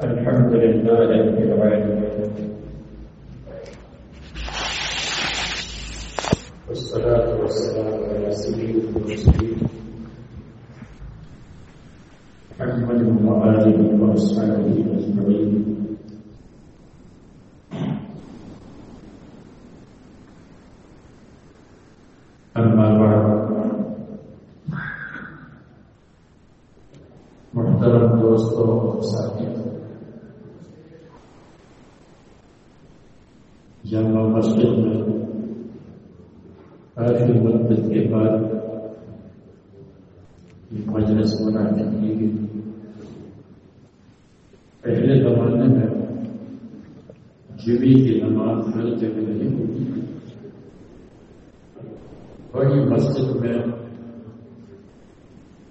الحمد لله رب العالمين. والصلاة والسلام على سيد المرسلين. محمد وآله وأصحابه أجمعين.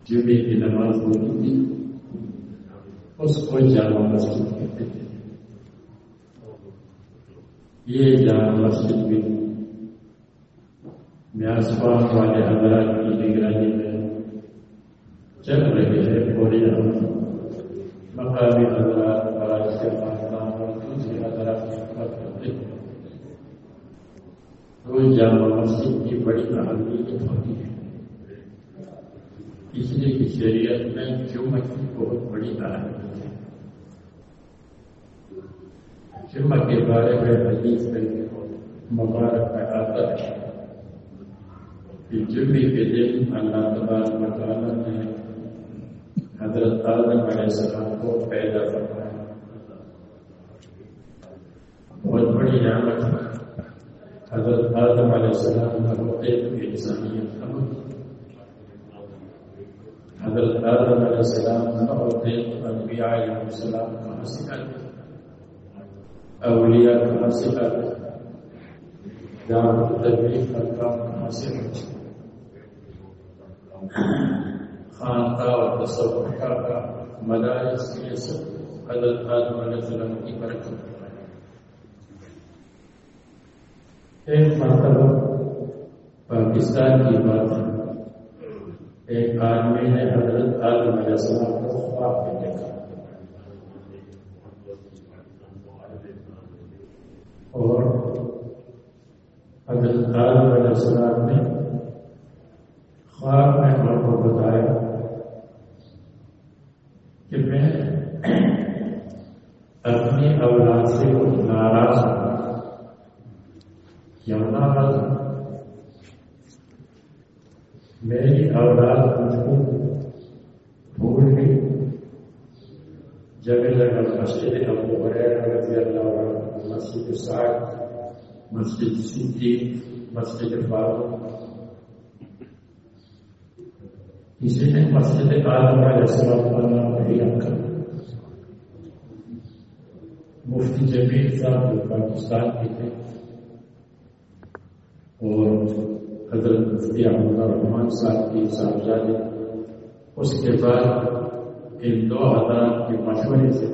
جمعے کی نماز ہوتی تھی اس کو جامع مسجد کہتے تھے یہ جامع مسجد بھی میاسبان والے حضرات کی نگرانی میں چل رہے ہیں اور مقامی حضرات اور اس کے خاندان اور دوسرے حضرات کی خدمت کرتے ہیں تو جامع مسجد کی بڑی اہمیت ہوتی ہے۔ اس لیے کہ شریعت میں جمعہ کی بہت بڑی اہمیت ہے جمعہ کے بارے میں حدیث میں مبارک میں آتا ہے کہ جمعے کے دن اللہ تبارک مطالعہ نے حضرت آدم علیہ السلام کو پیدا فرمایا بہت بڑی نعمت حضرت آدم علیہ السلام کا ہوتے ہوئے انسانیت سمجھ حضرت آدم علیہ السلام تو انبیاء علیہ السلام کہاں سکھاتے اولیاء کہاں سکھاتے دعوت تبلیغ کام کہاں ہوتے خانقاہ اور تصور کا مدارس یہ سب حضرت آدم علیہ السلام کی برکت. ایک مرتبہ پاکستان کی بات ہے۔ ایک آدمی نے حضرت آدم علیہ السلام کو خواب میں دیکھا اور حضرت آدم علیہ السلام نے خواب میں ہم کو بتایا کہ میں اپنی اولاد سے کچھ ناراض ہوں۔ یمنا میری اولاد مجھ کو بھول گئی۔ جگہ جگہ مسجد ابو حریرہ رضی اللہ عنہ مسجد سعد مسجد صدیق، مسجد فاروق اسی نے مسجد آدم علیہ السلام کا نام نہیں رکھا مفتی جمیل صاحب جو پاکستان کے تھے اور حضرت مفتی احمد الرحمان صاحب کی صاحبزادے اس کے بعد ان دو حضرات کے مشورے سے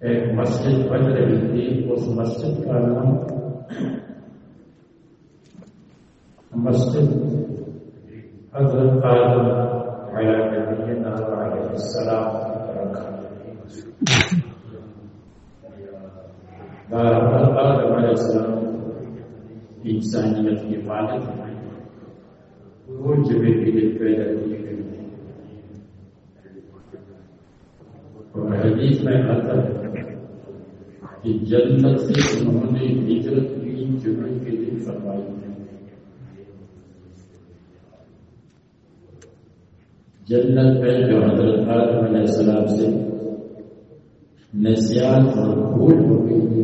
ایک مسجد بن رہی تھی اس مسجد کا نام مسجد حضرت آدم علیہ نبینا علیہ السلام رکھا آدم علیہ السلام وہ جگہ کے لیے پیدا کی گئی اور حدیث میں آتا ہے کہ جنت سے انہوں نے ہجرت کی جمعے کے لیے فرمائی ہے، جنت میں جو حضرت آدم علیہ السلام سے نسیان اور بھول ہو گئی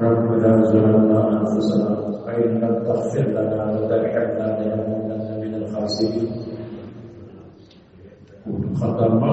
ربنا ظلمنا أنفسنا فان لم تغفر لنا وترحمنا لنكونن من الخاسرين. خطر ما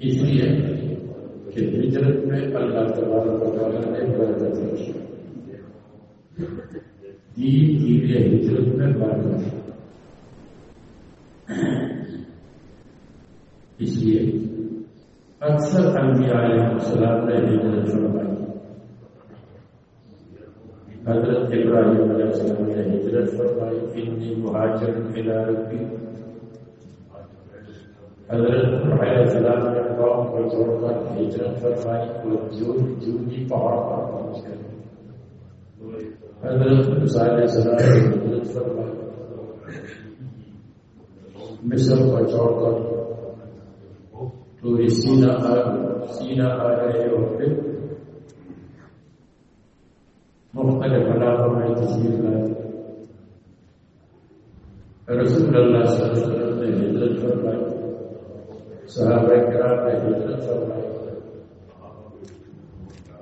اس لیے کہ ہجرت میں اللہ تبارک و تعالیٰ نے برکت رکھی دھیرے دھیرے ہجرت میں برکت اس لیے اکثر انبیاء علیہ السلام نے ہجرت فرمائی حضرت ابراہیم علیہ السلام نے ہجرت فرمائی انی مہاجر ملا ربی۔ حضرت علیہ السلام نے قوم کو چھوڑ کر ہجرت فرمائی اور جو جوگی پہاڑ پر پہنچ گئے۔ حضرت علیہ السلام نے ہجرت فرمائی۔ مصر کو چھوڑ کر تو سینا سینا آ رہے ہو پھر مختلف علاقوں میں تصویر لائے۔ رسول اللہ صلی اللہ علیہ وسلم نے ہجرت فرمائی۔ صحابہ کرام نے ہجرت فرمائی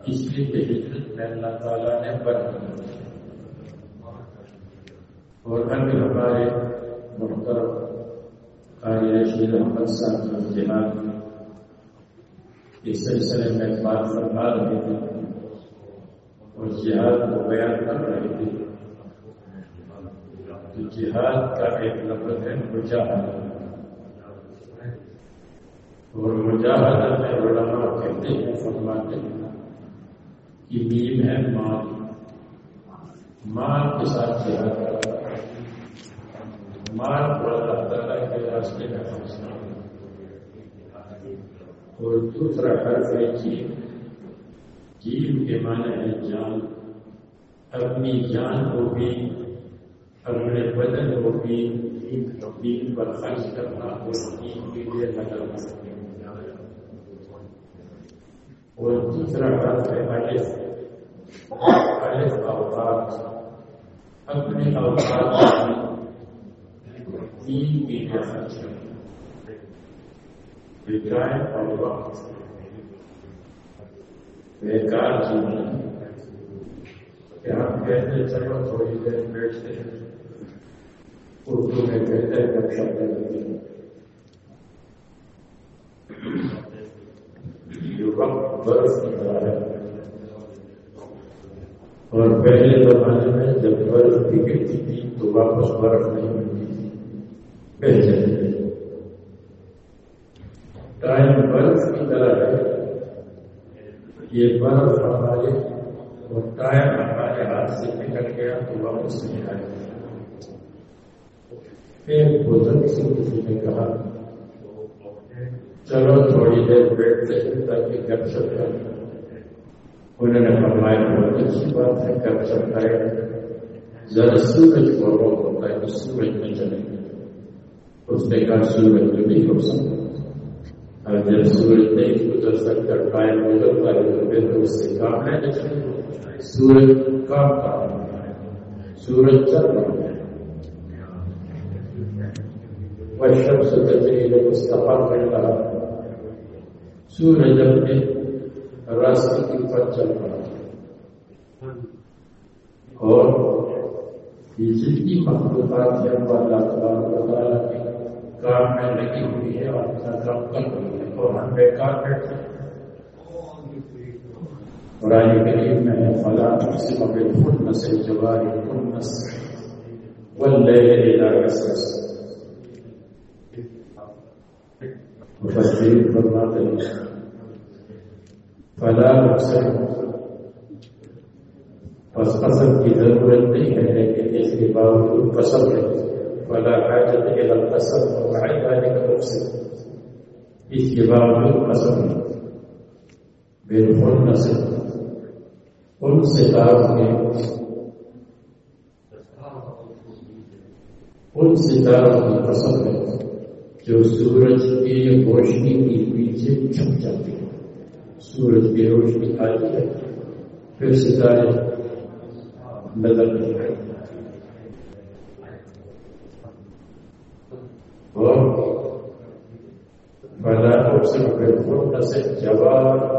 اس لیے کہ ہجرت میں اللہ تعالیٰ نے برکت اور ابھی ہمارے محترم قاری شیر محمد صاحب کا جہاد اس سلسلے میں بات فرما رہے تھے اور جہاد کو بیان کر رہے تھے۔ جہاد کا ایک لفظ ہے مجاہد اور مجاہد میں علماء کہتے ہیں، فرماتے ہیں کہ نیم ہے مال مال کے ساتھ جہاد مال کو اللہ تعالیٰ کے راستے میں پہنچنا۔ اور دوسرا حرف ہے جیم جیم کے معنی ہے جان۔ اپنی جان کو بھی، اپنے بدن کو بھی، دین پر خرچ کرنا اور دین کے لیے لگانا اور دوسرا حرف ہے الف الف اوقات اپنے اوقات دین کے لیے خرچ کرنا بیکار اور وقت بیکار جیون۔ کہ ہم کہتے چلو تھوڑی دیر بیٹھتے ہیں۔ اردو میں کہتے ہیں کب شبد لگتے ہیں یہ وقت برف کی طرح ہے۔ اور پہلے زمانے میں جب برف بگڑتی تھی تو واپس برف نہیں ملتی تھی۔ پہلے ٹائم برف کی طرح ہے۔ یہ برف ہمارے اور ٹائم ہمارے ہاتھ سے نکل گیا تو واپس نہیں آئے ایک بزرگ سے کسی نے کہا چلو تھوڑی دیر بیٹھتے ہیں تاکہ گپ شپ کریں انہوں نے فرمایا بہت اچھی بات ہے گپ شپ کریں ذرا سورج کو روک ہوتا ہے تو سورج میں چلیں گے اس نے کہا سورج میں نہیں ہو سکتا اور جب سورج نہیں گزر سکتا ٹائم گزرتا ہے تو پھر تو اس سے کام ہے سورج کام کام سورج چل رہا ہے والشمس تجري لمستقر لها سورج اپنے راستے کی پر چل رہا ہے اور یہ جتنی مخلوقات ہے وہ اللہ تبارک و تعالیٰ کے کام میں لگی ہوئی ہے اور اپنا کام کر رہی ہے اور ہم بیکار بیٹھے قرآن کریم میں فلا تقسم بالخنس الجوار الخنس والليل اذا عسعس مفسرین فرماتے ہیں فلا اقسم بس قسم کی ضرورت نہیں ہے لیکن اس کے باوجود قسم ہے. فلا حاجت الى القسم ومع ذلك اقسم اس کے باوجود قسم ہے بالخنس ان سے ستاروں کے ان ستاروں کی قسم ہے جو سورج کی روشنی کے پیچھے چھپ جاتی سورة بيروج بالحاجة فيرس ثالث بدل فلا أقسم بالخنس الجوار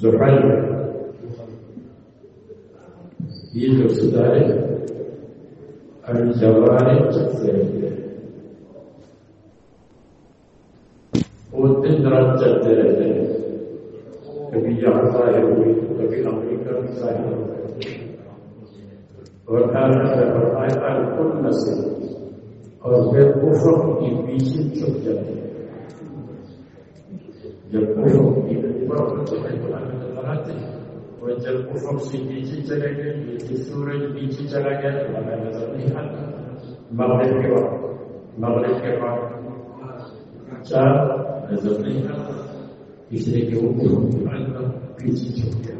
زحل یہ جو ستارے الجوار چلتے رہتے ہیں۔ وہ دن رات چلتے رہتے ہیں۔ کبھی یہاں ظاہر ہوئی، کبھی امریکہ میں ظاہر ہو گئے اور کل نسل۔ اور پھر کفر کی پیچھے چھپ جاتے ہیں۔ جب کفر بناتے ہیں اور جب کفر سے پیچھے چلے گئے پیچھے سورج پیچھے چلا گیا، تو ہمیں نظر نہیں آتا مغرب کے بعد، مغرب کے بعد۔ چار نظر نہیں آتا اس لیے کہ وہ پیچھے چھپ گیا۔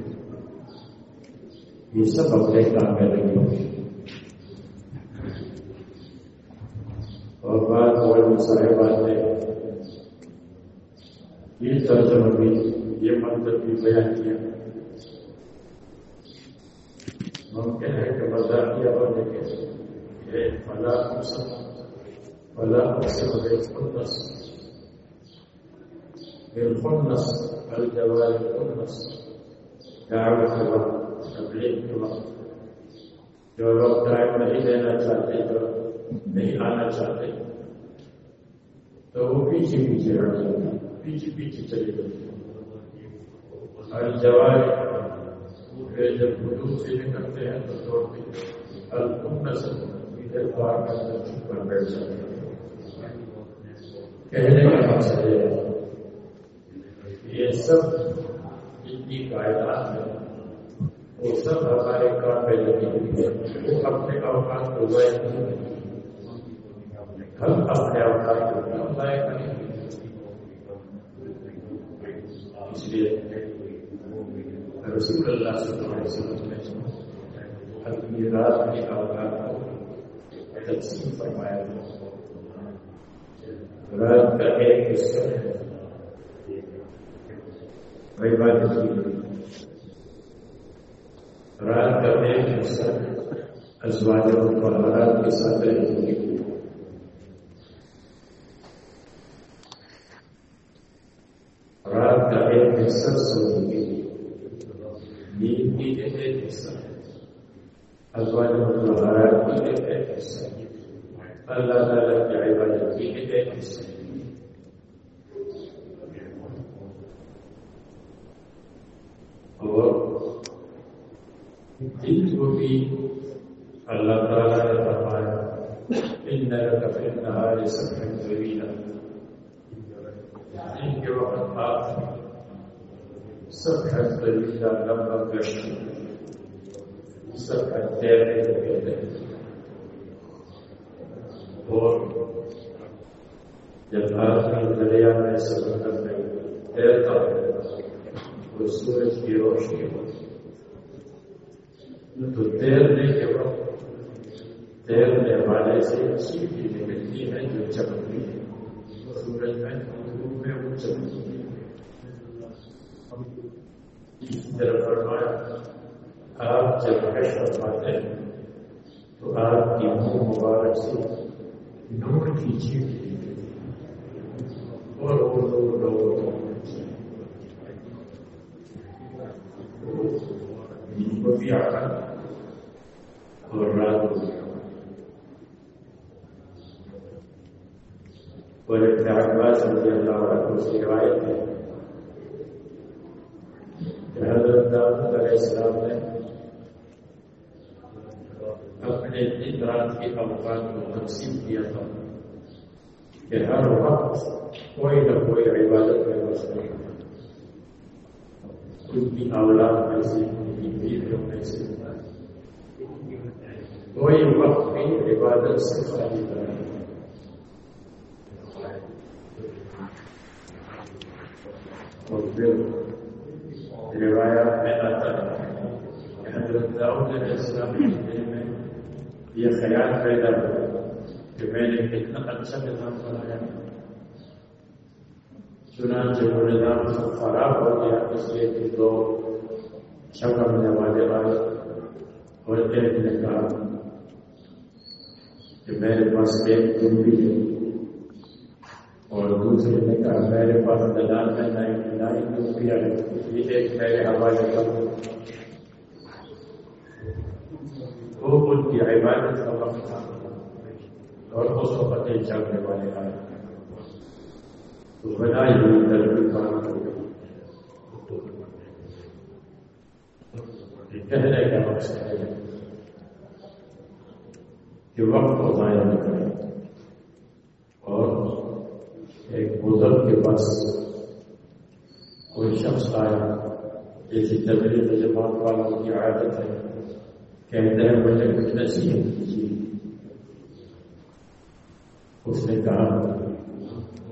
یہ سب اپنے کام میں لگے ہوئے اور بات اور سارے بات ہے یہ ترجمہ بھی یہ منتر بھی بیان کیا۔ ممکن ہے کہ بازار کیا ہونے کے فلا فلا بالخنس بالخنس الجوال الخنس دعوة الوقت تبلیغ کے وقت۔ جو لوگ ٹائم نہیں دینا چاہتے، جو نہیں آنا چاہتے، تو وہ پیچھے پیچھے ہٹ جاتے پیچھے پیچھے چلے جاتے الجوال پھر جب حدود سے نکلتے ہیں تو دوڑتے الکم نسل ادھر پار کا اندر چھپ کر بیٹھ جاتے ہیں۔ کہنے کا مقصد ہے یہ سب جتنی کائنات ہے وہ سب ہمارے کام پہ لگی ہوئی ہے وہ اپنے اوقات کو ضائع نہیں ہم اپنے اوقات کو کم ضائع کریں اس لیے رسول اللہ صلی اللہ علیہ وسلم نے اپنی رات کے اوقات کو تقسیم فرمایا رات کا ایک حصہ ہے عبادت کی رات کا ایک حصہ ازواج مطالعات کے ساتھ رہنے أزواج أزواجه الملائكة كيف السيد فلا زالت بعبادته كيف السيد ذكر في الله تعالى نے فرمایا ان لك في النهار سبحا طويلا ان کے وقت آپ سبحا طويلا لمبا گشت سب حد تیرنے اور جب آدمی دریا میں سمندر میں تیرتا ہے تو سورج کی روشنی ہوتی تو تیرنے کے وقت تیرنے والے سے سیٹھی نکلتی ہے جو چمکتی ہے۔ سورج میں دھوپ میں وہ چمکتی ہے طرف فرمایا آپ جب حش فرماتے ہیں۔ تو آپ کی منہ مبارک سے نور کی چیٹ اور لوگوں کو بھی آتا اور رات کو۔ بھی اور ایک عباس رضی اللہ عنہ سے روایت ہے حضرت داؤد علیہ السلام نے في أوقات وتقسيم فيها في هذا الوقت وإلى وإنه هي عبادته كن كنت أولاد نفسي في نفسي ويوقي عبادة صفة لله من رواية حضرت داود الإسلام یہ خیال پیدا ہوا کہ میں نے کتنا اچھا نظام بنایا چنانچہ وہ نظام سب خراب ہو گیا اس لیے کہ دو چھپ چھپڑنے والے والے اور ایک نے کہا کہ میرے پاس ایک دن بھی ہے اور دوسرے نے کہا میرے پاس دلال میں نائن نائن روپیہ یہ ایک میرے حوالے کا وہ ان کی عبادت کا وقت تھا۔ اور اس وقت چلنے والے آئے تو بنا ہی درد کام کہنے کا مقصد ہے کہ وقت کو ضائع نہ کریں۔ اور ایک بزرگ کے پاس کوئی شخص آیا۔ جیسی تبلیغ جماعت والوں کی عادت ہے۔ کہتے ہیں مجھے کچھ نصیحت کیجیے اس نے کہا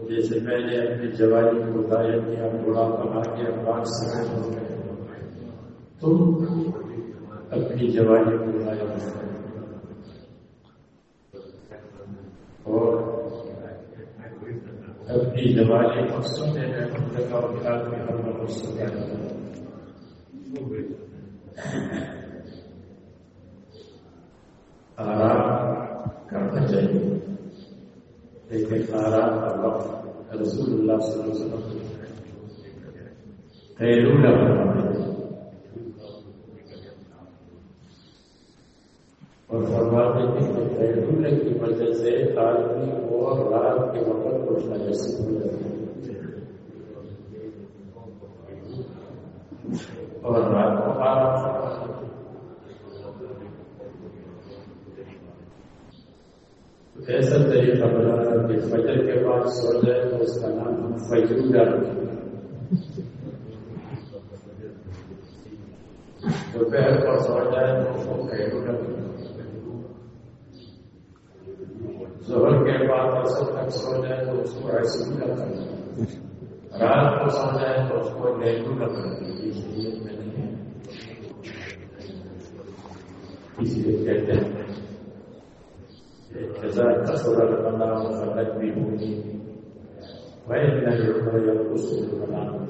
جیسے میں نے اپنی جوانی کو ضائع کیا بڑا بنا کے پانچ سمے ہو گئے تم اپنی جوانی کو ضائع اور اپنی جوانی کو مقصد میں ہر مقصد آرام کرنا چاہیے۔ لیکن آرام کا وقت رسول اللہ صلی اللہ علیہ وسلم خیرولہ بنانا اور فرماتے ہیں کہ خیرولہ کی وجہ سے آدمی اور رات کے وقت کو نجس ہو جاتے اور رات کو آرام ایسا طریقہ بنا کر کہ فجر کے بعد سو جائے تو اس کا نام ہم فجرا رکھیں دوپہر پر سو جائے تو اس کو خیرو زہر کے بعد اصل تک سو جائے تو اس کو ایسے رکھیں رات کو سو جائے تو اس کو نیگو رکھیں اس لیے میں نہیں اس لیے کہتے ہیں كذلك كثر المنام فنبهوني وإن العمر ينقص المنام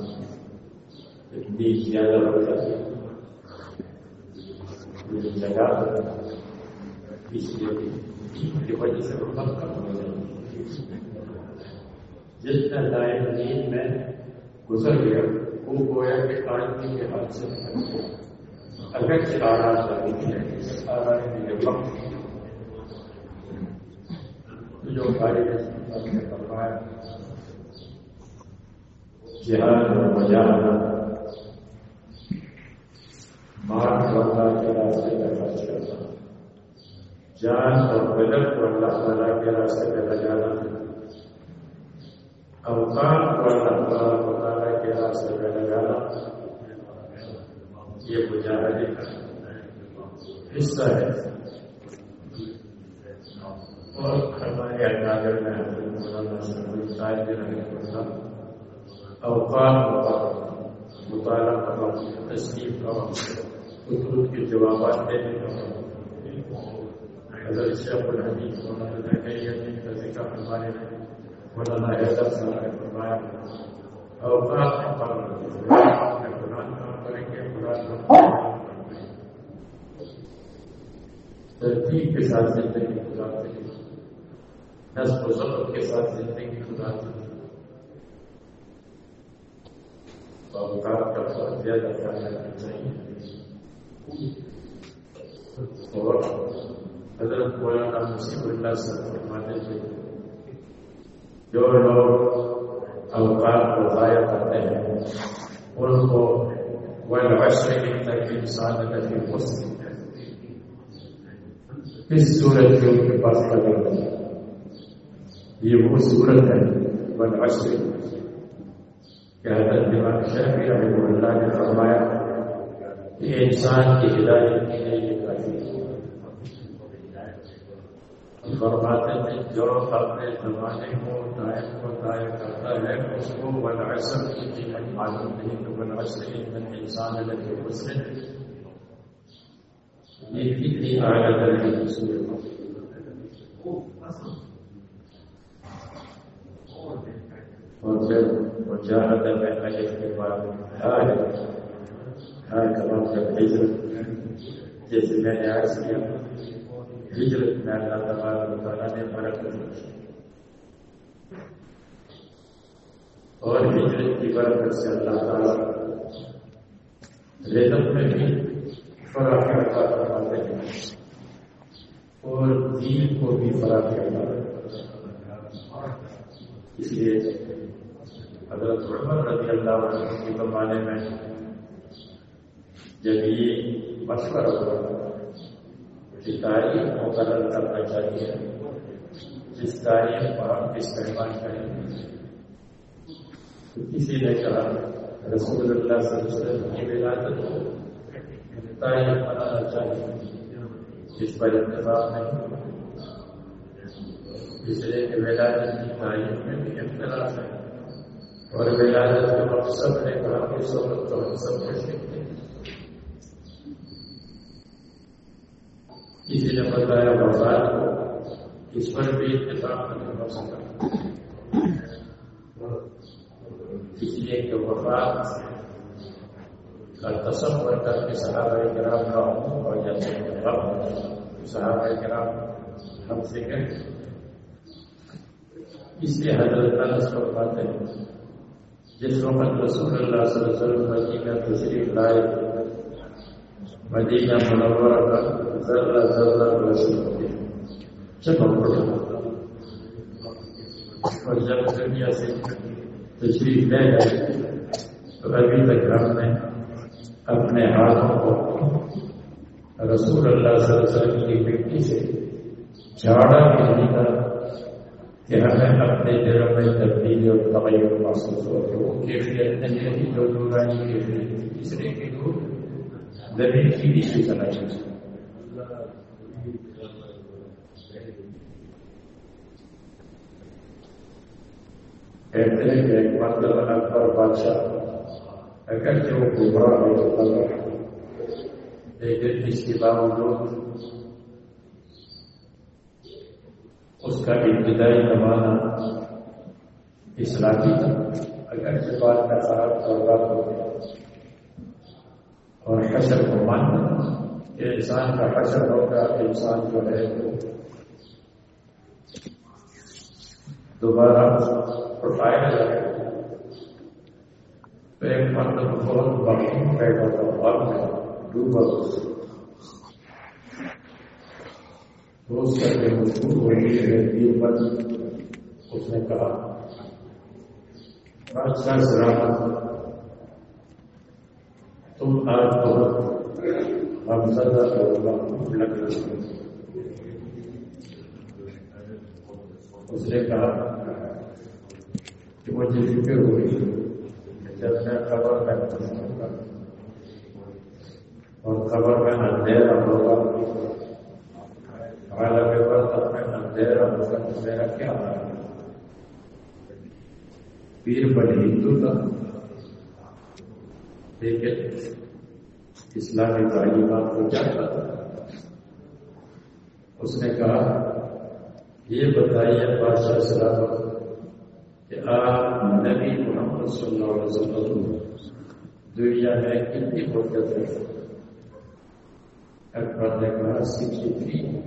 اتنی زیادہ ہو جاتی جگہ سے بہت کم ہو جاتی جتنا نیند میں گزر گیا، وہ گویا کہ آدمی کے ہاتھ سے اگر آرام جاتی ہے آرام کے لیے وقت جو فرمایا۔ جہاد اور مجاہدہ۔ مار کو اللہ کے راستے میں خرچ کرنا جان اور بدن کو اللہ تعالیٰ کے راستے میں لگانا اوقات کو اللہ تعالیٰ تعالیٰ کے راستے میں لگانا یہ مجاہدے کا حصہ ہے اور ہمارے اندازے میں اوقات مطالعہ کرنا تصدیق کا کے جوابات دینے کا حضرت شیخ الحدیث مولانا کا ذکر مولانا حیدر صاحب نے فرمایا اوقات کا قرآن کریں گے، قرآن ترتیب کے ساتھ زندگی گزارتے ہیں۔ نصب و ضبط کے ساتھ زندگی گزارتے کا زیادہ اور حضرت مولانا اللہ سے فرماتے تھے جو لوگ اوقات کو ضائع کرتے ہیں، ان کو وہ ویسے تک انسان کا جی مسلم اس صورت کے ان کے پاس لگا یہ وہ صورت ہے بن عشر کہ حضرت دماغ شہری رحمہ اللہ نے فرمایا کہ انسان کی ہدایت کے لیے یہ کافی فرماتے ہیں جو اپنے زمانے کو ٹائم کو ضائع کرتا ہے، اس کو بن عصر کی قیمت معلوم نہیں تو بن عصر انسان لگے مسلم یہ کتنی اعلیٰ درجے کی صورت اور جب مجاہد میں اجر کے بعد ہر ہر کلام جب ہجرت جیسے میں نے عرض کیا۔ ہجرت میں اللہ تبارک تعالیٰ نے برکت رکھی اور ہجرت کی برکت سے اللہ تعالیٰ رزق میں بھی فراہم عطا فرماتے ہیں۔ اور دین کو بھی فراہم عطا اس لیے حضرت عمر رضی اللہ عنہ کے زمانے میں جب یہ مشورہ ہوا کہ تاریخ مقرر کرنا چاہیے، جس تاریخ پر ہم استعمال کریں۔ گے کسی نے کہا، رسول اللہ صلی اللہ علیہ وسلم کی ولادت کو تاریخ بنانا چاہیے، جس پر انتظام نہیں اس لیے کہ ولادت کی تاریخ میں بھی اختلاف ہے۔ اور ولادت کے مقصد نے کہا کہ صحبت تو ہم سب کو سیکھتے کسی نے بتایا وفات کو، اس پر بھی اتفاق نہیں ہو سکا اس لیے کہ وفات کا قسم تصور کر کے صحابہ کرام کا ہوں اور جیسے صحابہ کرام ہم سے کہیں اس لیے حضرت انس فرماتے ہیں جس وقت رسول اللہ صلی اللہ علیہ وسلم مدینہ تشریف لائے، مدینہ منورہ کا ذرہ ذرہ رسول چمک پڑا اور جب دنیا سے تشریف لے گئے تو ابھی تک ہم نے اپنے ہاتھوں کو رسول اللہ صلی اللہ علیہ وسلم کی مٹی سے جھاڑا بھی نہیں تھا کہ ہمیں اپنے دلوں میں تبدیلی اور تغیر محسوس ہو کہ وہ کیفیت نہیں ہے جو دورانی کیفیت تیسرے کی دور زمین کی بھی سے چلا جائے کہتے ہیں کہ ایک مرتبہ اکبر بادشاہ اگرچہ وہ گمراہ ہو لیکن اس کا ابتدائی زمانہ اسلامی تھا۔ اگر سے بات کا صاحب اور ہو اور حشر کو ماننا۔ کہ انسان کا حشر ہوگا، انسان جو ہے وہ دوبارہ اٹھایا جائے۔ تو ایک مرد بہت بخش بیٹھا تھا اور ڈوبا روز کر کے مجبور ہو گئی ہے پر اس نے کہا۔ اچھا سلامت تم آج بہت ہم زیادہ لگ رہے اس نے کہا کہ مجھے فکر ہوئی۔ جب میں خبر میں اور خبر میں اندھیرا ہوگا عالم وقت میں اندھیرا ہوگا تو میرا کیا ہے پیر بڑے ہندو تھا۔ لیکن اسلامی تعلیمات کو جانتا تھا؟ اس نے کہا، یہ بتائیے بادشاہ سلامت کہ آپ نبی محمد صلی اللہ علیہ وسلم دنیا میں کتنی برکت ہے اکبر نے کہا، سکسٹی تھری۔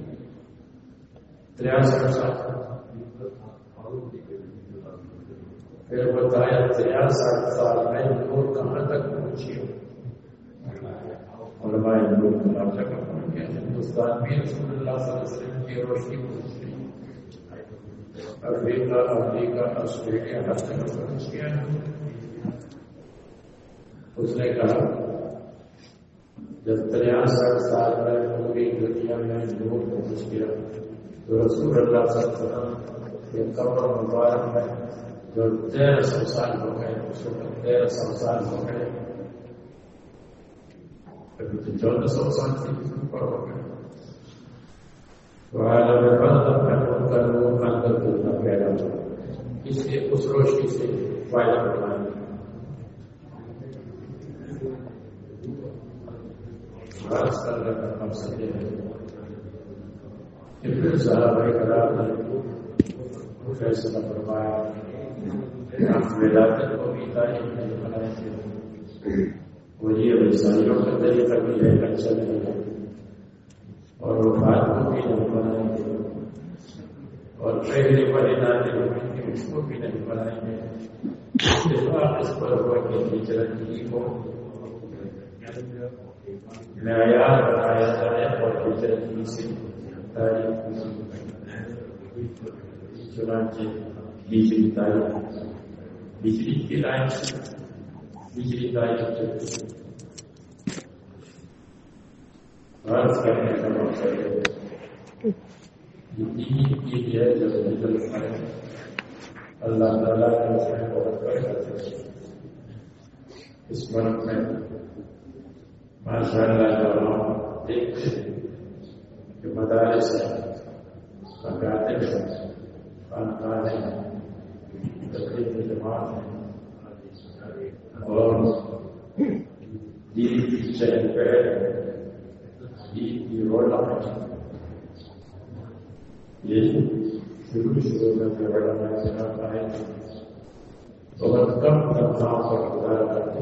تریاسٹھ سال۔ پھر بتایا تریاسٹھ سال میں نور کہاں تک پہنچی ہو علماء نور کہاں تک پہنچ گیا ہندوستان بھی رسول اللہ صلی اللہ علیہ وسلم کی روشنی پہنچ گئی افریقہ امریکہ آسٹریلیا ہر جگہ پہنچ گیا اس نے کہا جب تریاسٹھ سال میں پوری دنیا میں نور پہنچ گیا تو رسول اللہ صلی اللہ علیہ وسلم یہ قبر مبارک میں جو تیرہ سو سال ہو گئے اس وقت تیرہ سو سال ہو گئے ابھی تو چودہ سو سال سے اوپر ہو گئے۔ پیدا اس لیے اس روشنی سے فائدہ اٹھائیں خاص کرنے کا پھر صاحب کرام نے فیصلہ فرمایا ولادت کو بھی تعلیم نہیں کا طریقہ بھی ہے اچھا نہیں ہے اور وفات کو بھی نہیں بنائیں گے اور پہلے بڑے ناطے ہوئے تھے اس کو بھی نہیں بنائیں گے اس پر ہوا کہ ہجرت کی کو معیار بنایا جائے اور ہجرت کی سے تاریخ چنانچہ ہجری تاریخ بجلی کی لائن بجلی لائن چلتی غرض کرنے کا مقصد ہے کی ہے جب نکل پائے اللہ تعالیٰ نے اس میں بہت اس ملک میں ماشاء اللہ جب دیکھتے ہیں کہ مدارس ہیں مکاتب ہیں ہیں تقریب جماعت اور دین کی دین کی یہ شروع شروع میں جو بہت کم تنخواہ پر گزارا کرتے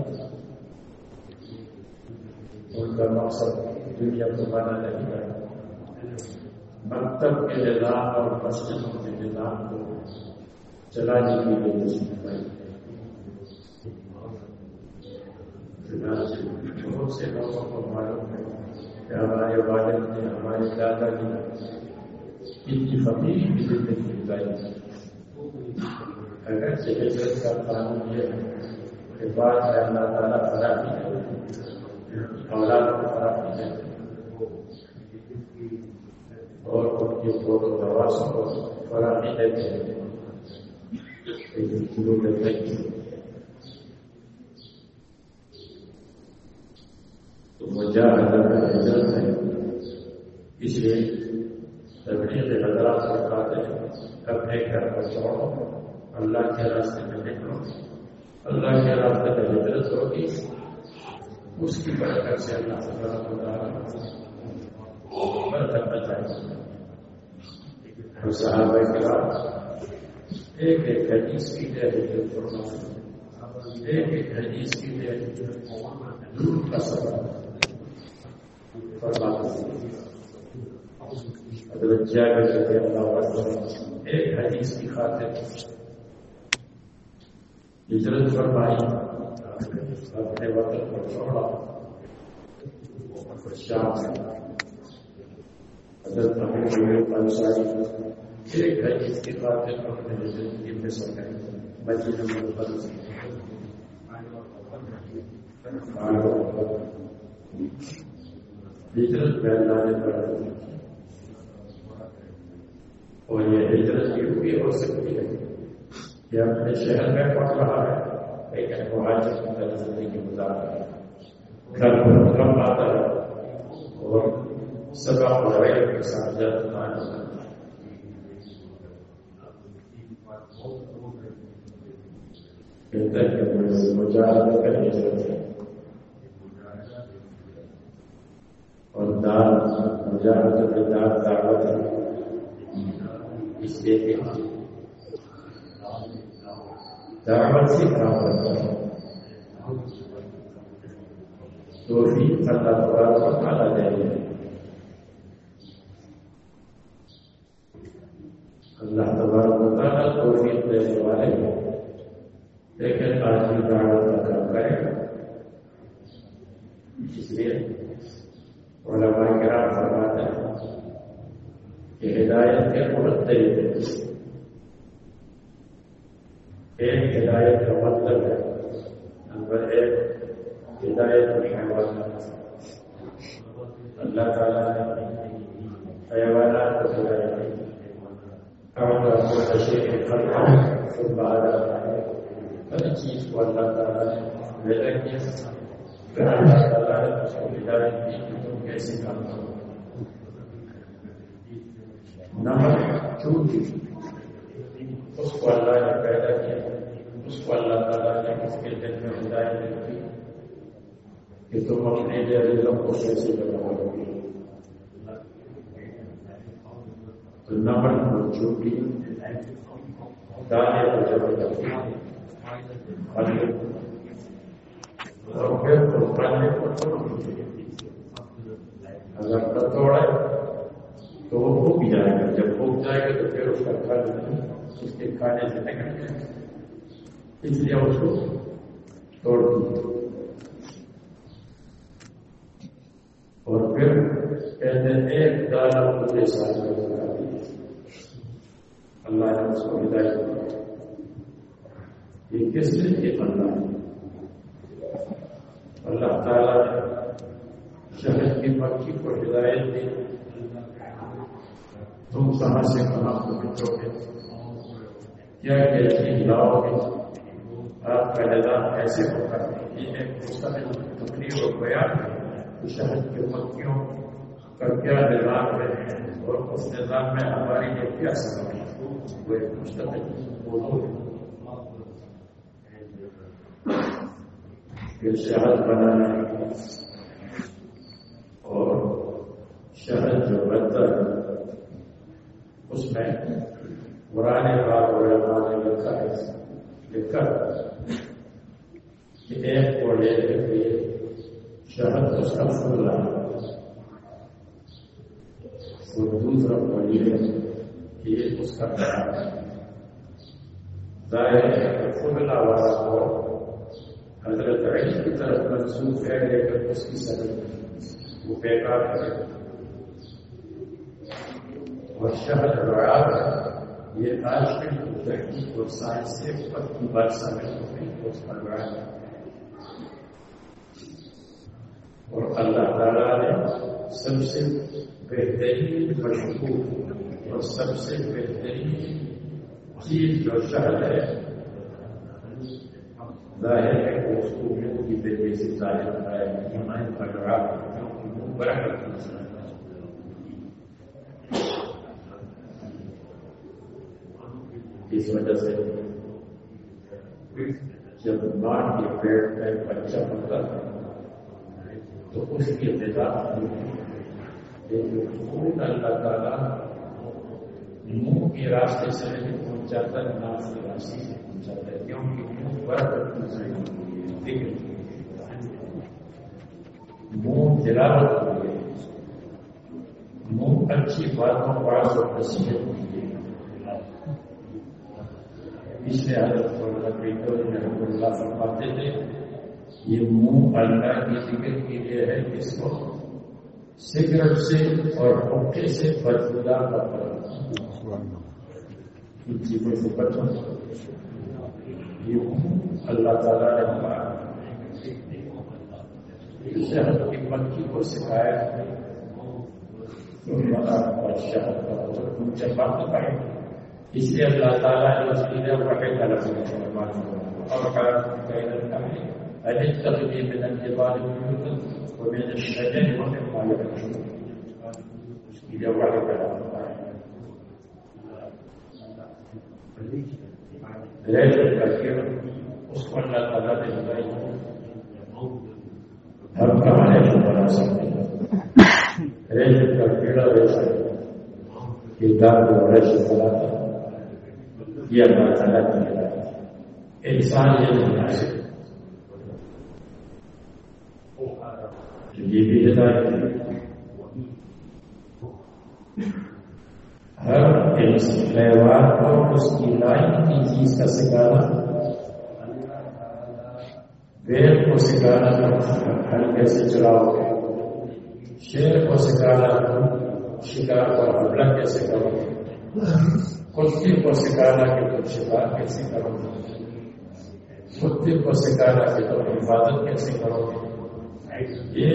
ان کا مقصد دنیا کو بنا نہیں مکتب کے نظام اور مسجدوں کے نظام کو چلانے کے لیے تشریف بہت سے لوگوں کو معلوم ہے کہ ہمارے والد نے ہمارے دادا نے ان کی فقیر کی زندگی گزاری اگر ہجرت کا قانون یہ ہے کہ بعد میں اللہ تعالیٰ خرابی ہے اولاد کو خرابی ہے اور ان کی فوٹو دواسوں کو فراہمی دیتے ہیں لیکن شروع کرتے تو مجاہدہ کا ہجرت ہے اس لیے تبلیغ حضرات سکھاتے اپنے گھر پر چھوڑو اللہ کے راستے میں نکلو اللہ کے راستے میں ہجرت ہوگی اس کی برکت سے اللہ تبارک و برکت بچائے اور صحابہ کرام ایک ایک حدیث کی تحریر فرما ایک ایک حدیث کی تحریر دور کا سفر فرماتے حضرت جابر رضی اللہ عنہ ایک حدیث کی خاطر۔ ہجرت فرمائی۔ اپنے وطن پر چھوڑا شام حضرت محمد انصاری اپنے ہجرت پہلانے پر اور یہ ہجرت بھی بھی ہو سکتی ہے یہ اپنے شہر میں پڑھ رہا ہے لیکن مہاجر کی طرح زندگی گزار رہا ہے گھر پر کم آتا ہے اور سبا وغیرہ کے ساتھ جاتا ہے مجاہدہ کا ہے اور دار مجاہدہ کے دار دعوت ہے اس لیے دعوت سے کام کرتا ہے۔ اللہ تعالیٰ کو کھانا چاہیے۔ اللہ تبارک و تعالیٰ توفیق دینے والے ہیں لیکن آج بھی دعوت کا کام کرے گا اس لیے علماء کرام فرماتے ہیں کہ ہدایت کے بہت طریقے ایک ہدایت کا مطلب ہے، نمبر ایک، ہدایت حیوانات۔ اللہ تعالیٰ نے حیوانات کو ہدایت دی۔ اور تشریح خط باہر آتا ہے۔ ہر چیز کو اللہ تعالیٰ نے میرا کیا اللہ تعالیٰ نے اس کو ہدایت دی کہ تم کیسے کام کرو نمک چھوٹ اس کو اللہ نے پیدا کیا اس کو اللہ تعالیٰ نے اس کے دل میں ہدایت دی کہ تم اپنے لیے رزم کو کیسے بناؤ گے تو نمک کو چھوٹی دانے کو زبردستی اور پھر تو تو وہ بھوک جائے گا جب بھوک جائے گا تو پھر اس کا کھانا اس کے کھانے سے نکل جائے اس لیے اس کو توڑ دیا اور پھر کہتے ہیں ایک دانا پورے سال اللہ نے اس کو ہدایت یہ کس نے یہ بننا ہے؟ اللہ تعالیٰ نے شہر کی مکھی کو ہدایت دی۔ تم کہاں سے کہاں کو بچو گے۔ کیا کیسی ہلاؤ گے۔ آپ کا نظام ایسے ہوگا یہ ایک مستقل تقریر و بیان ہے شہر کی مکھیوں کا کیا نظام ہے اور اس نظام میں ہماری لیے کیا سبب ہے؟ وہ ایک مستقل موضوع ہے۔ کہ شہد بنانا اور شہد جو بنتا ہے اس میں پرانے بات اور نے لکھا ہے۔ لکھا۔ کہ ایک کو لے کے شہد اس کا پھول رہا اور دوسرا کو لے یہ اس کا کام ہے ظاہر ہے پھول والا کو حضرت علی کی طرف منسوخ ہے، لیکن اس کی سبب وہ بیکار ہے۔ اور شہر رعاب یہ آج کل تحقیق اور سائنس سے وقت کی بات سمجھ ہوئی اس پر بڑا ہے۔ اور اللہ تعالیٰ نے سب سے بہترین مشہور اور سب سے بہترین چیز جو شہر ہے، ظاہر ہے کہ اس کو منہ کی ذریعے سے ظاہر ہوتا ہے ایمان کا ڈراب کیونکہ بڑا کرتی اس وجہ سے جب ماں کے پیٹ میں بچہ ہوتا ہے تو اس کی ابتدا لیکن خود اللہ تعالیٰ منہ کے راستے سے نہیں پہنچاتا ناس کے راستے سے پہنچاتا ہے کیونکہ منہ برف جلاوت ہوئی ہے منہ اچھی باتوں بڑا سو نصیحت ہوئی ہے اس لیے حضرت رحمۃ اللہ فرماتے تھے یہ منہ اللہ کی ذکر کے لیے ہے جس کو سگریٹ سے اور پکے سے بدبودار کا فرق ان اللہ تعالیٰ نے ہمارا شہر کی مکھی کو سکھایا جب وقت اس لیے اللہ تعالیٰ نے اس کی جب پڑھے غلط اور أليس سکتے ہیں ریل کا کیڑا ویسا کردار کو ویسے بناتا یہ اللہ تعالیٰ کی ہدایت انسان یہ نہیں آ سکتا یہ بھی ہدایت ہے ہر تہوار کو اس کی لائن کی چیز کا سکھانا ویل کو سکھانا ہر کیسے چلاؤ گے۔ شیر کو سکھانا شکار پر حملہ کیسے کرو گے؟ کتی کو سکھانا کہ تم شکار کیسے کرو گے؟ کتی کو سکھانا کہ تم حفاظت کیسے کرو گے؟ یہ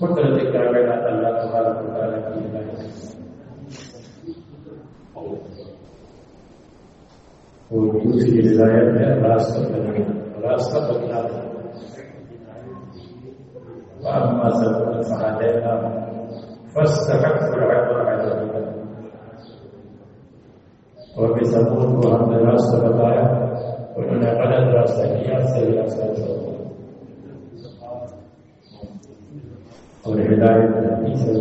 قدرت کا بیٹا اللہ تبارک تعالیٰ کی ہدایت اور دوسری ہدایت ہے راستہ بدلنا راستہ بدلا فأما اور بھی سمود کو ہم نے راستہ بتایا انہوں نے غلط راستہ کیا، صحیح راستہ اور ہدایت نہیں سے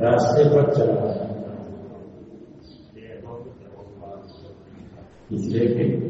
راستے پر چلا۔ اس لیے کہ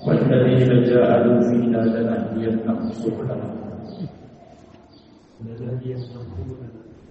والذين جاهدوا فينا لنهدينهم سبلنا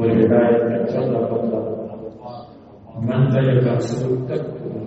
ولذلك صدق الله من ذا المقصود تكون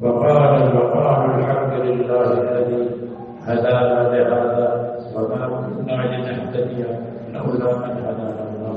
وقال وقال الحمد لله الذي هدانا لهذا وما كنا لنهتدي لولا ان هدانا الله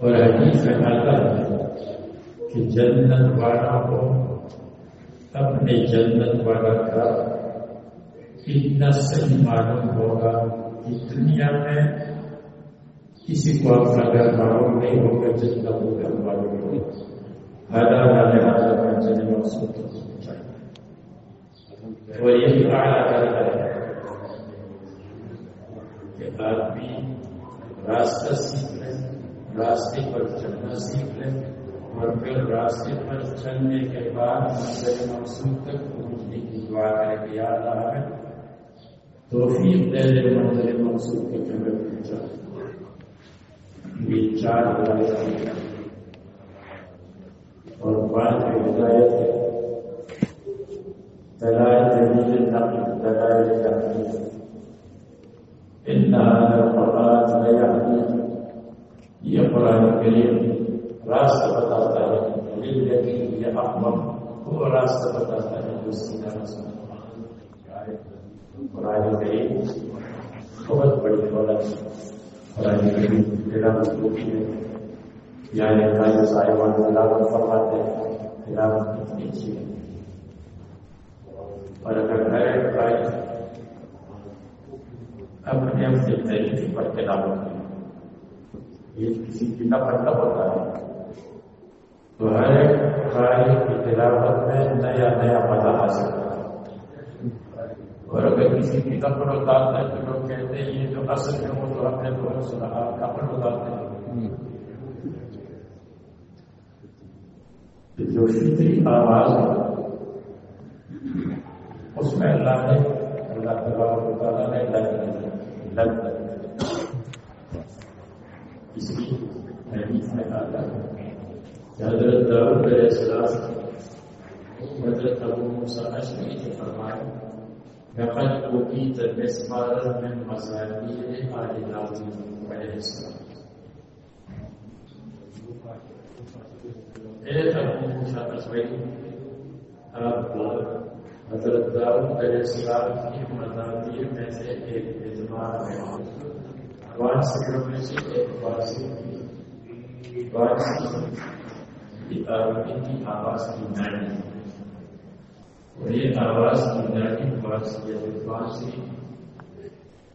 اور حدیث میں ہے کہ جنت والا کو اپنے جنت والا کا اتنا صحیح معلوم ہوگا کہ دنیا میں کسی کو اپنا گھر معلوم نہیں ہوگا جتنا وہ گھر معلوم ہوگا۔ ہر ہر ہر جن مقصود اور یہی آیا کرتا ہے کہ آدمی راستہ سیکھ لے۔ راستے پر چلنا سیکھ لے اور پھر راستے پر چلنے کے بعد منظر مقصود تک پہنچنے کی دعا کرے کہ یاد آ ہے توفیق دے دے منظر مقصود کے جگہ پہنچا یہ چار ہدایت اور بعد ہدایت ہے۔ دلائل دلیل نقل دلائل تحقیق ان هذا القرآن لا يهدي یہ قرآن کریم راستہ بتاتا ہے دلیل للذي هي اقوم وہ راستہ بتاتا ہے جو سیدھا راستہ قرآن کریم بہت بڑی دولت قرآن کریم تلاوت ہوتی ہے۔ یعنی ہمارے صاحبان تلاوت فرماتے ہیں تلاوت کتنی اچھی ہے۔ اور اگر ہر ایک بھائی اپنے اپنے طریقے پر تلاوت کرے یہ کسی کی کا مطلب ہوتا ہے تو ہر ایک بھائی کی تلاوت میں نیا نیا مزہ حاصل ہوتا ہے۔ اور اگر کسی کی کپڑ اتارتا ہے تو لوگ کہتے ہیں، یہ جو اصل ہے وہ تو ہم نے تو سنا کپڑ اتارتے ہیں جو فطری آواز ہے، اس میں اللہ نے، اللہ تبارک تعالیٰ نے لگ لگ حدیث میں آتا ہے حضرت داؤد علیہ السلام حضرت ابو موسیٰ اشعری نے فرمایا لقد أوتيت مسمارا من مزامير آل داود عليه السلام اے ابو موسیٰ اشعری آپ کو حضرت داؤد علیہ السلام کی مزامیر میں سے ایک اعتماد ہے۔ آواز سکروں میں آواز کی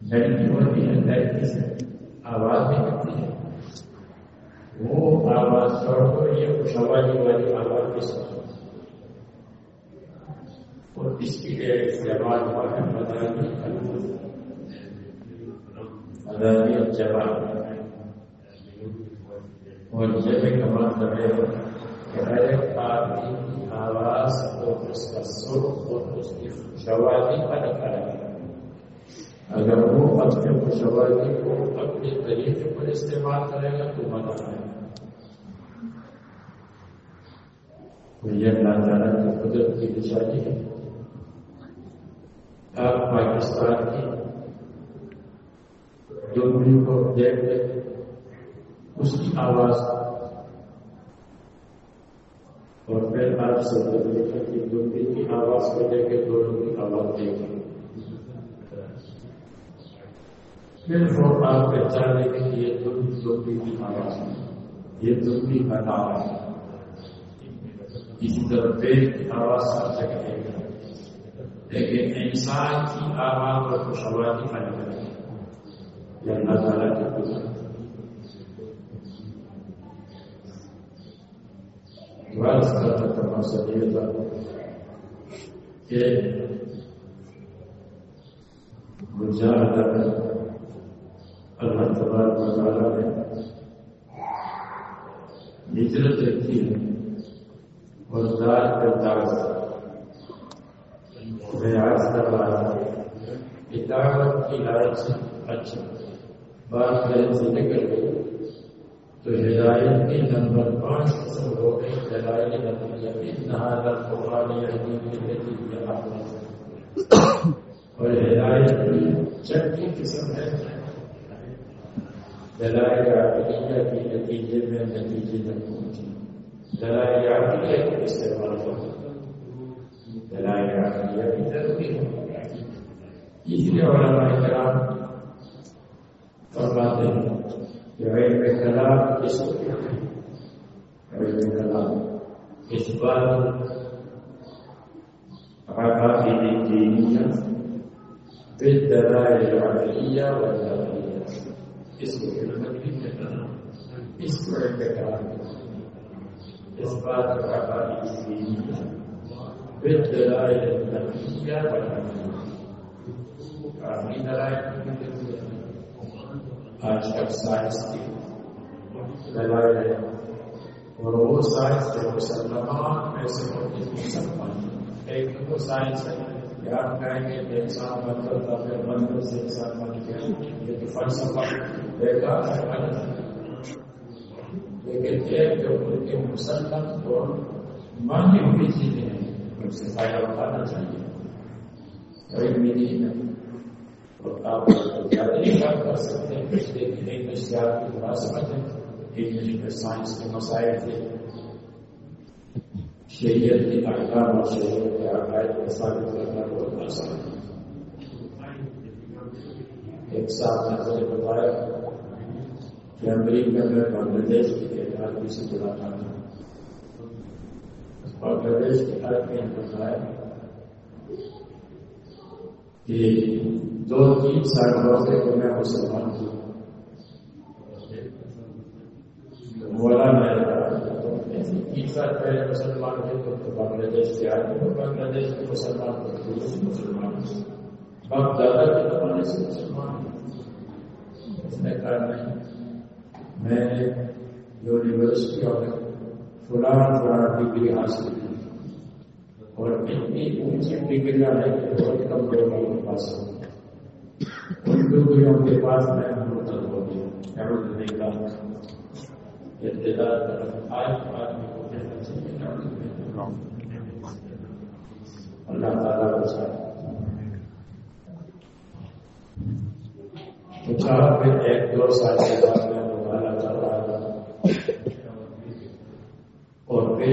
لڑکی ہوتی ہے لڑکی سے آواز نکلتی ہے وہ آواز چھوڑ یہ خوشحالی والی آواز کے ساتھ اور اس کی ایک جواب ہوا ہے مدانی اور جواب اور یہ بھی کمال آدمی کی آواز اور اس کا سر اور اس کی خوشحالی الگ الگ اگر وہ اپنے خوشحالی کو اپنے طریقے پر استعمال کرے گا تو مزہ آئے گا یہ اللہ تعالیٰ کی قدرت کی نشانی ہے آپ پاکستان کی جو ڈوبری کو دیکھ لیں اس کی آواز اور پھر آپ سے دیکھیں کہ ڈوبری کی آواز کو لے کے دونوں کی آواز دیکھیں پھر وہ آپ پہچانے کہ یہ ڈوبری کی آواز۔ یہ ڈوبری کا نام ہے۔ اسی طرح پیڑ کی آواز سب جگہ لیکن انسان کی آواز اور خوشحالی الگ الگ ہے یہ اللہ تعالیٰ کی قدرت کا تھا کہ اللہ تبارک و تعالیٰ نے ہجرت رکھی ہے اور ذات کا دعوت میں آج کر رہا کہ دعوت کی لالچ سے اچھا بات کرنے سے نکل گئی تو ہدایت کی نمبر پانچ قسم ہو گئی دلائل نہا قرآن اور ہدایت کی چھٹی قسم ہے دلائل عقیدہ کی نتیجے میں نتیجے میں پہنچی دلائل عقیدہ کو استعمال کرو دلائل عقیدہ کی ضروری ہے اس لیے علماء کرام فرماتے ہیں علم كلام اسم علم كلام إثبات عقائد الدينية بالدلائل العقلية والنقلية اسم علم اسم علم كلام عقائد بالدلائل دلائل آج تک سائنس کی دلائل ہے اور وہ سائنس جو مسلمان میں سے ہوتی مسلمان۔ ایک وہ سائنس ہے کہ آپ کہیں گے کہ انسان مطلب تھا پھر مندر سے انسان بن گیا یہ تو فلسفہ بیکار ہے لیکن ایک جو ان کے مسلم کو مانی ہوئی چیزیں ہیں ان سے فائدہ اٹھانا چاہیے۔ کوئی بھی نہیں تو آپ زیادہ نہیں بات کر سکتے ہیں پچھلے دن نشیات کی مناسبت ہے انگلش میں سائنس کے مسائل تھے۔ شریعت کے احکام اور شریعت کے عقائد کو ثابت کرنا بہت آسان ہے ایک ساتھ نظر بتایا کہ امریکہ میں بنگلہ دیش کے ایک آدمی سے جڑا تھا۔ بنگلہ دیش کے آدمی نے بتایا کہ دو تین سال روزے کو میں مسلمان ہوں۔ بولا میں تین سال پہلے مسلمان تھے تو بنگلہ دیش سے آئے تھے۔ بنگلہ دیش کے مسلمان مسلمان باپ دادا کے زمانے سے مسلمان اس نے کہا نہیں، میں نے یونیورسٹی اور فلاں فلاں ڈگری حاصل کی۔ اور اتنی اونچی ڈگریاں ہیں کہ بہت کم لوگوں کے پاس۔ ہوں کے پاس میں مرتب ہو گیا کا ابتدار آدمی کو کہنا چاہیے اللہ تعالیٰ کو چاہ پھر ایک دو سال کے بعد میں مطالعہ کر رہا تھا اور پھر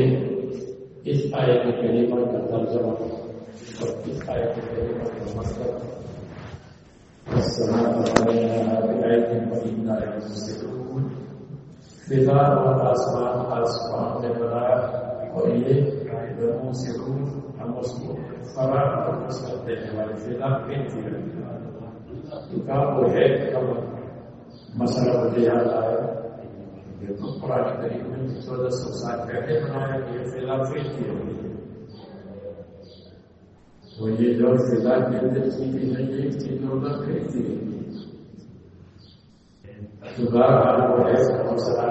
اس آئے کے کریمہ کا ترجمہ اور اس آئے کے کریمہ کا مطلب آسمان آسمان نے بنایا اور یہ گرموں سے روح ہم اس کو فراہم اور مسلط دینے والے فضا پھینکتی کتاب وہ ہے مسئلہ مجھے یاد آیا یہ تو قرآن کریم میں چودہ سو سال پہلے بنایا کہ یہ فضا پھینکتی رہتی ہے۔ تو یہ جو فضا کے اندر چیزیں ہیں یہ چیز ادھر پھینکتی رہتی ہے حال وہ ہے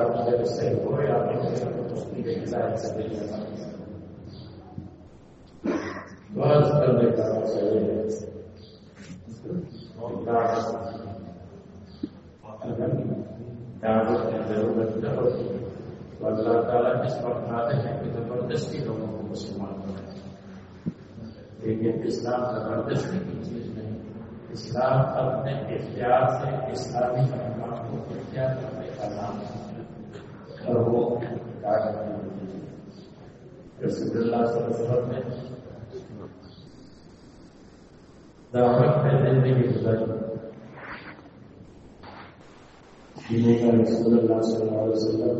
کی جگہ صحیح ہو آپ نے کے ہدایت سے دے دیا بس کرنے کا چاہیے ضرورت نہ ہوتی تو اللہ تعالیٰ اس پر کھاتے ہیں کہ زبردستی لوگوں کو مسلمان بنائے لیکن اسلام زبردستی کی چیز نہیں اسلام اپنے اختیار سے اسلامی احکام کو اختیار کرنے کا نام ہے۔ اور وہ رسول اللہ صلی اللہ علیہ وسلم نے دعوت میں زندگی گزاری۔ جینے کا رسول اللہ صلی اللہ علیہ وسلم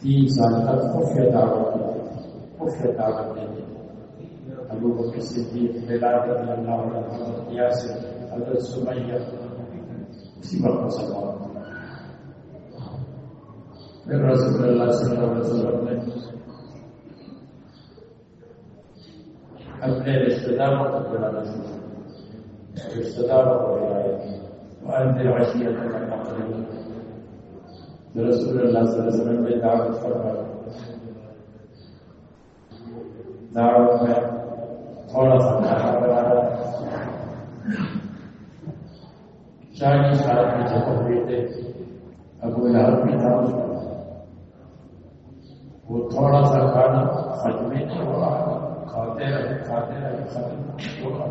تین سال تک خفیہ دعوت خفیہ دعوت دیتے ابو بکر صدیق بلال رضی اللہ عنہ یاسر حضرت سمیہ اسی وقت سوال پھر رسول اللہ صلی اللہ علیہ وسلم نے اپنے رشتے داروں کو بلانا شروع رشتے داروں کو بلایا وأنذر عشيرتك الأقربين رسول الله صلى الله عليه وسلم نے دعوت فرمائی دعوت میں تھوڑا سا کھانا بنانا شاید کی شاید کی چھپر دیتے ابو لہب بھی تھا وہ تھوڑا سا کھانا سچ میں نہیں ہوا کھاتے کھاتے رہے کھاتے رہے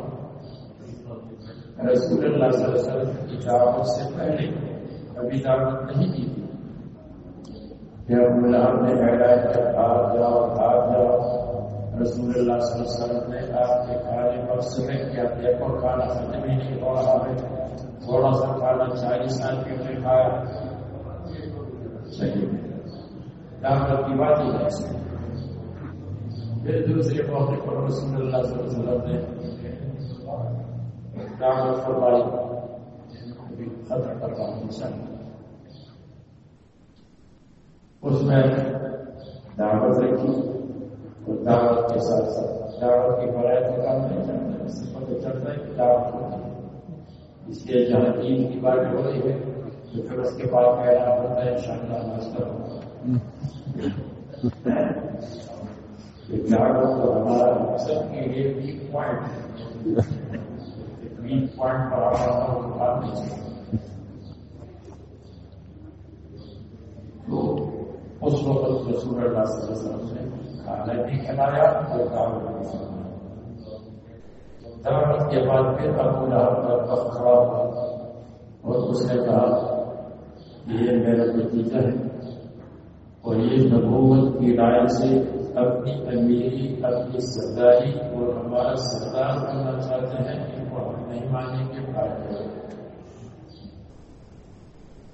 رسول اللہ صلی اللہ علیہ وسلم کی دعوت سے پہلے ابھی دعوت نہیں کی تھی کہ ابو نے کہہ رہا آپ جاؤ آپ جاؤ۔ رسول اللہ صلی اللہ علیہ وسلم نے آپ کے کھانے پر سمے کیا دیکھو کھانا ختم ہی نہیں ہو رہا ہے تھوڑا سا کھانا چالیس سال کے میں کھایا۔ صحیح۔ دعوت کی بات ہی ہے۔ پھر دوسرے موقع پر رسول اللہ صلی اللہ علیہ وسلم نے دعوت فرمائی۔ ختم کرتا ہوں انسان اس میں دعوت رکھی اور دعوت کے ساتھ ساتھ دعوت کی برائے تو کام نہیں چلتا اس سے پتہ چلتا ہے کہ دعوت ہوتی ہے اس لیے جہاں دین کی بات ہو رہی ہے، تو پھر اس کے بعد میرا ہوتا ہے شاندار ناشتہ ہوگا ہمارا مقصد کے لیے ویک پوائنٹ ویک پوائنٹ پر آپ نہیں چاہیے تو اس وقت رسول اللہ صلی اللہ علیہ وسلم نے کھانا بھی کھلایا اور دعوت بھی دعوت کے بعد پھر ابو لہب کا وقت کھڑا ہوا اور اس نے کہا یہ میرا نتیجہ ہے اور یہ نبوت کی رائے سے اپنی امیری اپنی سرداری اور ہمارا سردار کرنا چاہتے ہیں ان کو ہم نہیں مانیں گے فائدہ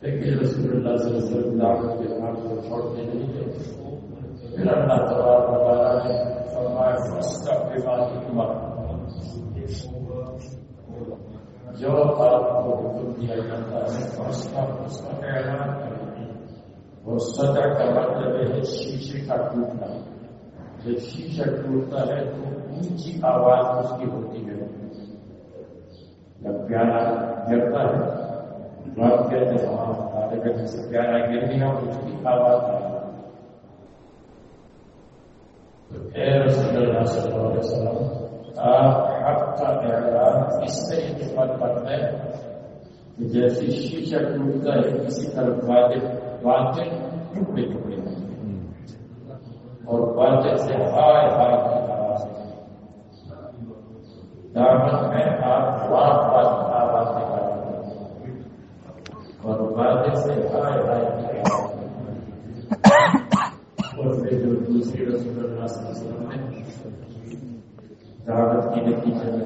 لیکن رسول اللہ صلی اللہ علیہ وسلم دعوت کے کام کو چھوڑتے نہیں تھے پھر اللہ نے فرمایا فستا جو آپ کو حکم دیا جاتا ہے فستا کا اعلان کریں اور سطح کا مطلب ہے شیشے کا ٹوٹنا جب شیشہ ٹوٹتا ہے تو اونچی آواز اس کی ہوتی ہے جب پیارا گرتا ہے آپ کہتے ہیں ہاں سے پیارا گر گیا اور اس کی آواز آئی تو اے رسول اللہ صلی اللہ علیہ وسلم، آپ حق کا اعلان اس طریقے پر کرتے کہ جیسے شیشہ ٹوٹتا ہے، کسی طرف واقع واقع ٹوٹ ٹکڑے اور واجب سے ہائے ہائے کی آواز دعوت میں آپ بات بات آواز نکالتے اور واجب سے ہائے ہائے کی آواز اور پھر جو دوسری رسول اللہ صلی اللہ علیہ وسلم نے دعوت کی نتیجہ میں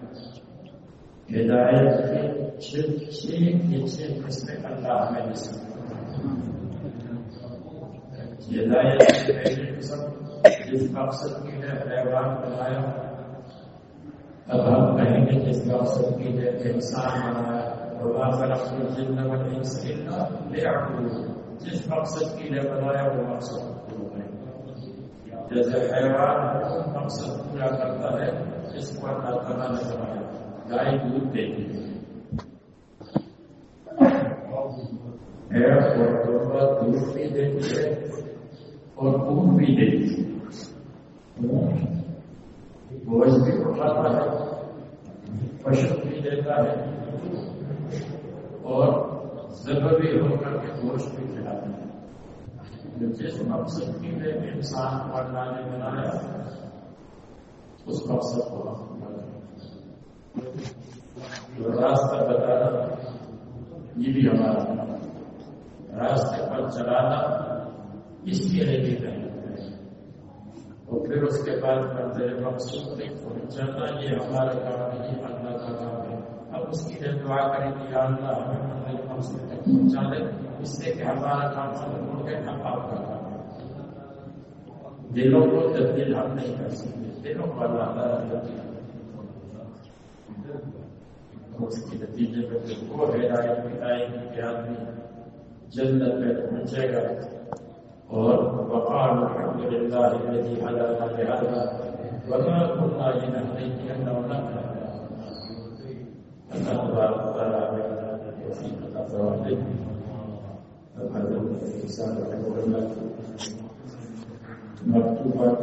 ہدایت کے چھ چھ کے چھ قسمیں اللہ ہمیں نصیب ہدایت کی پہلی قسم جس مقصد کے لیے حیوان بنایا اب ہم کہیں گے جس مقصد کے لیے انسان بنایا وما خلقت الجن والانس الا ليعبدون جس مقصد کے لیے بنایا وہ مقصد پورا ہے جیسے حیوان مقصد پورا کرتا ہے جس کو اللہ تعالیٰ نے بنایا گائے دودھ دیتی ہے اور دودھ بھی دیتی ہے اور اون بھی دیتی ہے گوشت بھی اٹھاتا ہے پشو بھی دیتا ہے اور ذبح بھی ہو کر کے گوشت بھی کھلاتا ہے جس مقصد کے لیے انسان کو نے بنایا اس مقصد کو جو راستہ بتانا، یہ بھی ہمارا راستے پر چلانا، اس کے لیے بھی کہیں اور پھر اس کے بعد منظر مقصود تک پہنچانا یہ ہمارا کام نہیں، اللہ کا کام ہے۔ اب اس کی لیے دعا کریں کہ یا اللہ، ہمیں منظر مقصود تک پہنچا دے، اس سے کہ ہمارا کام ختم ہو گئے اب آپ کا کام دلوں کو تبدیل ہم نہیں کر سکتے، دلوں کو اللہ تعالیٰ تبدیل اس کے نتیجے میں پھر وہ ہدایت آئے گی کہ آدمی جنت میں پہنچے گا اور وقال الحمد لله الذي هدانا لهذا وما كنا لنهتدي لولا ان Allah الله مكتوبات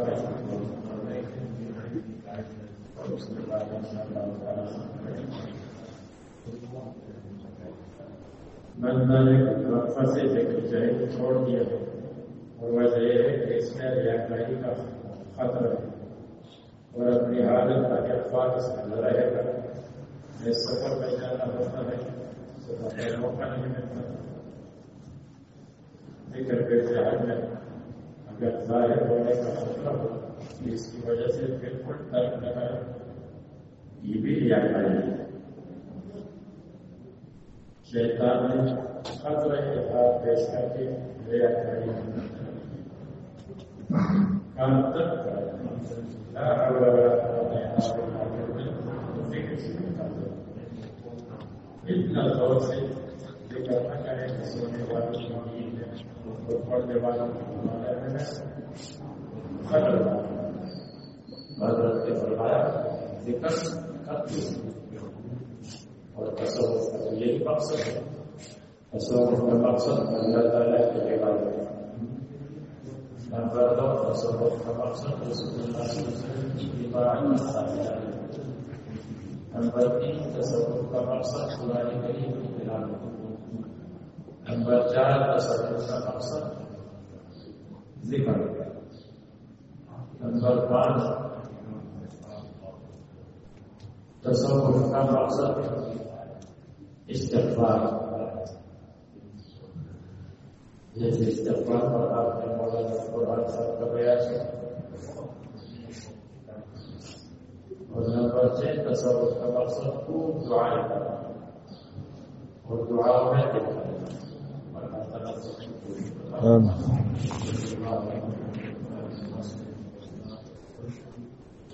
من مالک وقفہ سے ذکر چاہے چھوڑ دیا ہے اور وجہ یہ ہے کہ اس میں ریاکاری کا خطرہ ہے۔ اور اپنی حالت کا افواج اس میں رہے گا میں سفر میں جانا ہوتا ہے سفر میں موقع نہیں ملتا۔ ذکر کے جہاز میں اگر ظاہر ہونے کا خطرہ ہو اس کی وجہ سے بالکل ترک نہ کرے یہ بھی ریاکاری ہے۔ شیطان نے خطرہ کے ہاتھ پیش کر کے ریاکاری کام تک اتنا زور سے ذکر نہ کرے کہ سونے والوں کی نیند ہے اور پڑھنے والوں کی مانا ہے۔ خطر حضرت کے فرمایا، ذکر کرتی اور تصور کا یہی مقصد ہے۔ تصور کا مقصد اللہ تعالیٰ کی عبادت ہے۔ نمبر دو تصور کا مقصد رسول اللہ صلی اللہ علیہ وسلم کی نمبر تین تصور کا مقصد قرآن کریم کی تلاوت نمبر چار تصور کا مقصد ذکر نمبر پانچ تصور کا مقصد استغفار جیسے استغفار پر آپ نے مولانا قرآن صاحب کا بیان اور نمبر چھ تصور کا مقصد خوب دعائیں اور دعا میں دیکھنا اللہ تعالیٰ